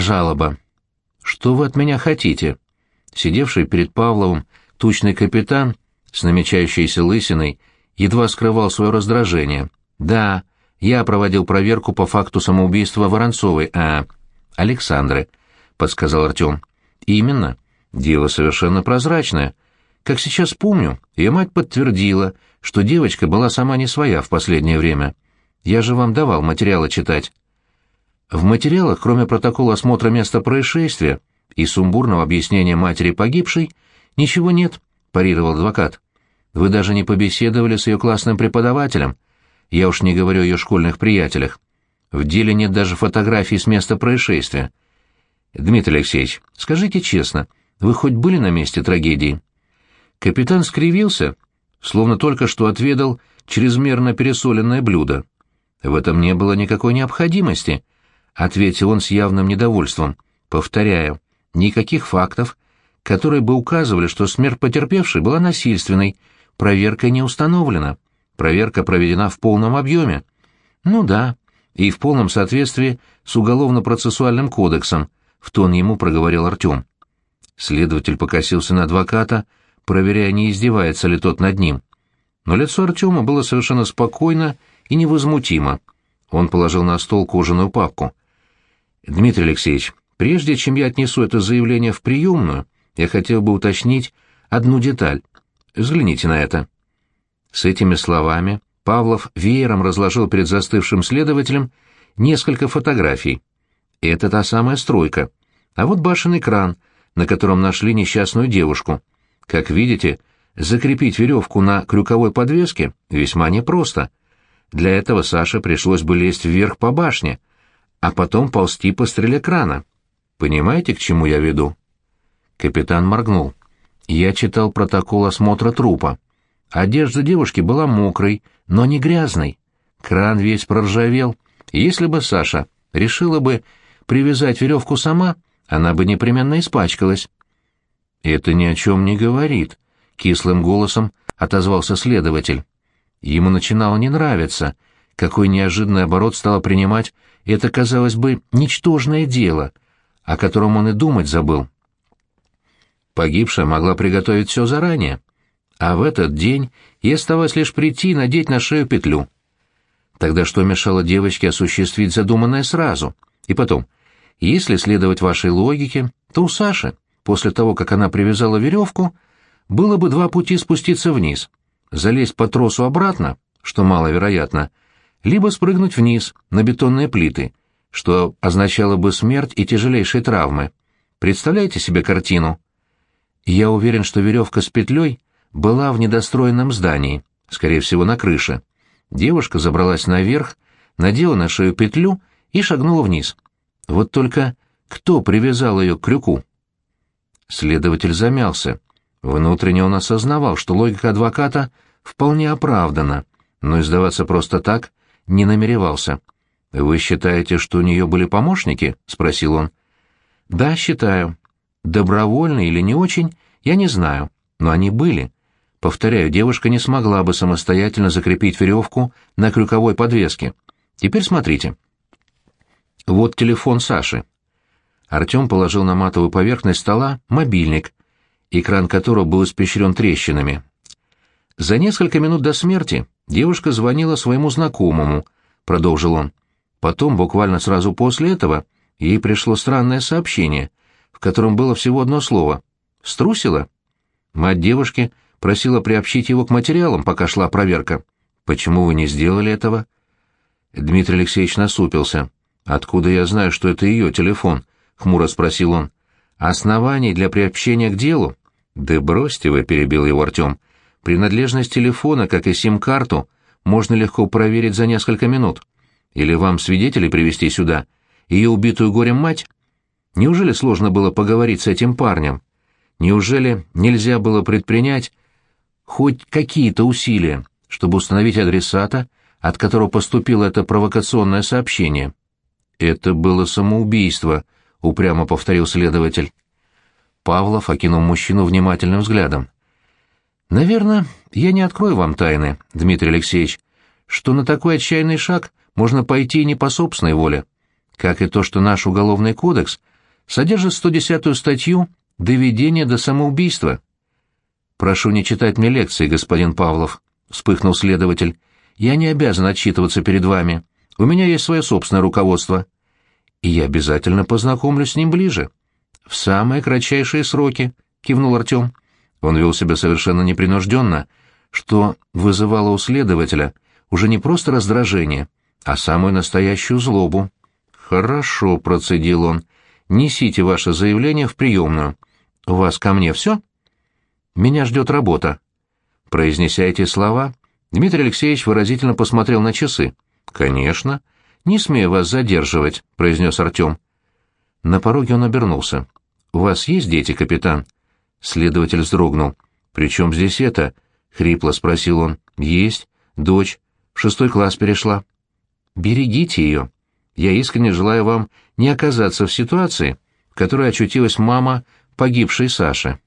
жалоба. Что вы от меня хотите? Сидевший перед Павловым тучный капитан с намечающейся лысиной едва скрывал свое раздражение. Да, я проводил проверку по факту самоубийства Воронцовой, а... Александры, — подсказал Артем. Именно. Дело совершенно прозрачное. Как сейчас помню, ее мать подтвердила, что девочка была сама не своя в последнее время. Я же вам давал материалы читать. В материалах, кроме протокола осмотра места происшествия и сумбурного объяснения матери погибшей, ничего нет, парировал адвокат. Вы даже не побеседовали с ее классным преподавателем. Я уж не говорю о ее школьных приятелях. В деле нет даже фотографий с места происшествия. Дмитрий Алексеевич, скажите честно, вы хоть были на месте трагедии? Капитан скривился, словно только что отведал чрезмерно пересоленное блюдо. В этом не было никакой необходимости, ответил он с явным недовольством. Повторяю, никаких фактов, которые бы указывали, что смерть потерпевшей была насильственной, проверка не установлена. Проверка проведена в полном объеме. Ну да, и в полном соответствии с Уголовно-процессуальным кодексом, в тон ему проговорил Артем. Следователь покосился на адвоката, проверяя, не издевается ли тот над ним. Но лицо Артема было совершенно спокойно и невозмутимо. Он положил на стол кожаную папку. «Дмитрий Алексеевич, прежде чем я отнесу это заявление в приемную, я хотел бы уточнить одну деталь. Взгляните на это». С этими словами Павлов веером разложил перед застывшим следователем несколько фотографий. Это та самая стройка. А вот башенный кран, на котором нашли несчастную девушку. Как видите, закрепить веревку на крюковой подвеске весьма непросто. Для этого Саше пришлось бы лезть вверх по башне, а потом ползти по стреле крана. Понимаете, к чему я веду? Капитан моргнул. Я читал протокол осмотра трупа. Одежда девушки была мокрой, но не грязной. Кран весь проржавел. Если бы Саша решила бы привязать веревку сама, она бы непременно испачкалась. «Это ни о чем не говорит», — кислым голосом отозвался следователь. Ему начинало не нравиться, какой неожиданный оборот стало принимать это, казалось бы, ничтожное дело, о котором он и думать забыл. Погибшая могла приготовить все заранее, а в этот день ей оставалось лишь прийти и надеть на шею петлю. Тогда что мешало девочке осуществить задуманное сразу? И потом, если следовать вашей логике, то у Саши После того, как она привязала веревку, было бы два пути спуститься вниз. Залезть по тросу обратно, что маловероятно, либо спрыгнуть вниз, на бетонные плиты, что означало бы смерть и тяжелейшие травмы. Представляете себе картину? Я уверен, что веревка с петлей была в недостроенном здании, скорее всего, на крыше. Девушка забралась наверх, надела на шею петлю и шагнула вниз. Вот только кто привязал ее к крюку? Следователь замялся. Внутренне он осознавал, что логика адвоката вполне оправдана, но издаваться просто так не намеревался. «Вы считаете, что у нее были помощники?» — спросил он. «Да, считаю. Добровольно или не очень, я не знаю, но они были. Повторяю, девушка не смогла бы самостоятельно закрепить веревку на крюковой подвеске. Теперь смотрите. Вот телефон Саши. Артем положил на матовую поверхность стола мобильник, экран которого был испещрен трещинами. «За несколько минут до смерти девушка звонила своему знакомому», — продолжил он. «Потом, буквально сразу после этого, ей пришло странное сообщение, в котором было всего одно слово. Струсила?» Мать девушки просила приобщить его к материалам, пока шла проверка. «Почему вы не сделали этого?» Дмитрий Алексеевич насупился. «Откуда я знаю, что это ее телефон?» — хмуро спросил он. «Оснований для приобщения к делу?» «Да бросьте вы», — перебил его Артем. «Принадлежность телефона, как и сим-карту, можно легко проверить за несколько минут. Или вам свидетелей привести сюда? Ее убитую горем мать? Неужели сложно было поговорить с этим парнем? Неужели нельзя было предпринять хоть какие-то усилия, чтобы установить адресата, от которого поступило это провокационное сообщение?» «Это было самоубийство», упрямо повторил следователь. Павлов окинул мужчину внимательным взглядом. Наверное, я не открою вам тайны, Дмитрий Алексеевич, что на такой отчаянный шаг можно пойти не по собственной воле. как и то, что наш уголовный кодекс содержит 110-ю статью «Доведение до самоубийства». «Прошу не читать мне лекции, господин Павлов», — вспыхнул следователь. «Я не обязан отчитываться перед вами. У меня есть свое собственное руководство. И я обязательно познакомлюсь с ним ближе». «В самые кратчайшие сроки», — кивнул Артем. Он вел себя совершенно непринужденно, что вызывало у следователя уже не просто раздражение, а самую настоящую злобу. «Хорошо», — процедил он, — «несите ваше заявление в приемную. У вас ко мне все?» «Меня ждет работа». Произнеся эти слова, Дмитрий Алексеевич выразительно посмотрел на часы. «Конечно. Не смею вас задерживать», — произнес Артем. На пороге он обернулся. «У вас есть дети, капитан?» Следователь вздрогнул. «При чем здесь это?» — хрипло спросил он. «Есть. Дочь. В шестой класс перешла». «Берегите ее. Я искренне желаю вам не оказаться в ситуации, в которой очутилась мама погибшей Саши».